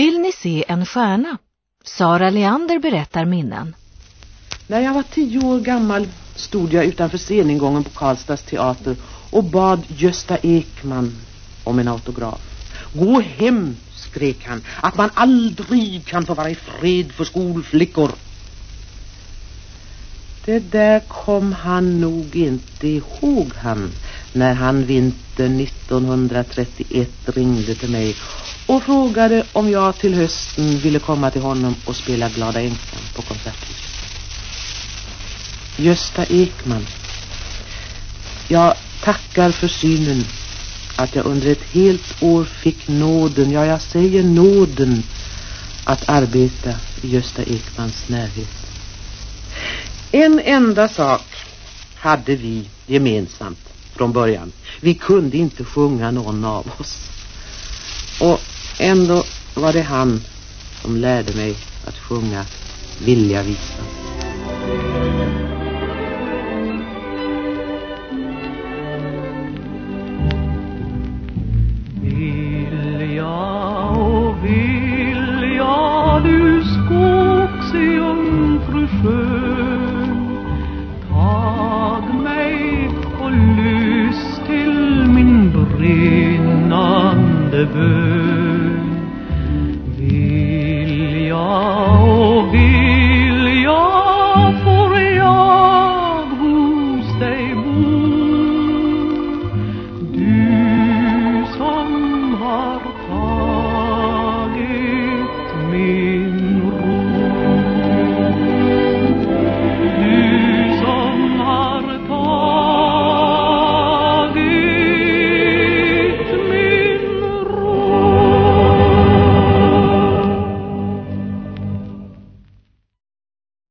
Vill ni se en stjärna? Sara Leander berättar minnen. När jag var tio år gammal stod jag utanför sceningången på Karlstads teater och bad Gösta Ekman om en autograf. Gå hem, skrek han, att man aldrig kan få vara i fred för skolflickor. Det där kom han nog inte ihåg han när han vintern 1931 ringde till mig och frågade om jag till hösten ville komma till honom och spela Glada änkan på konserthuset. Gösta Ekman. Jag tackar för synen att jag under ett helt år fick nåden, ja jag säger nåden, att arbeta i Gösta Ekmans närhet. En enda sak hade vi gemensamt från början. Vi kunde inte sjunga någon av oss. Och ändå var det han som lärde mig att sjunga Vilja visa. bön Vill jag och vill jag får jag hos dig?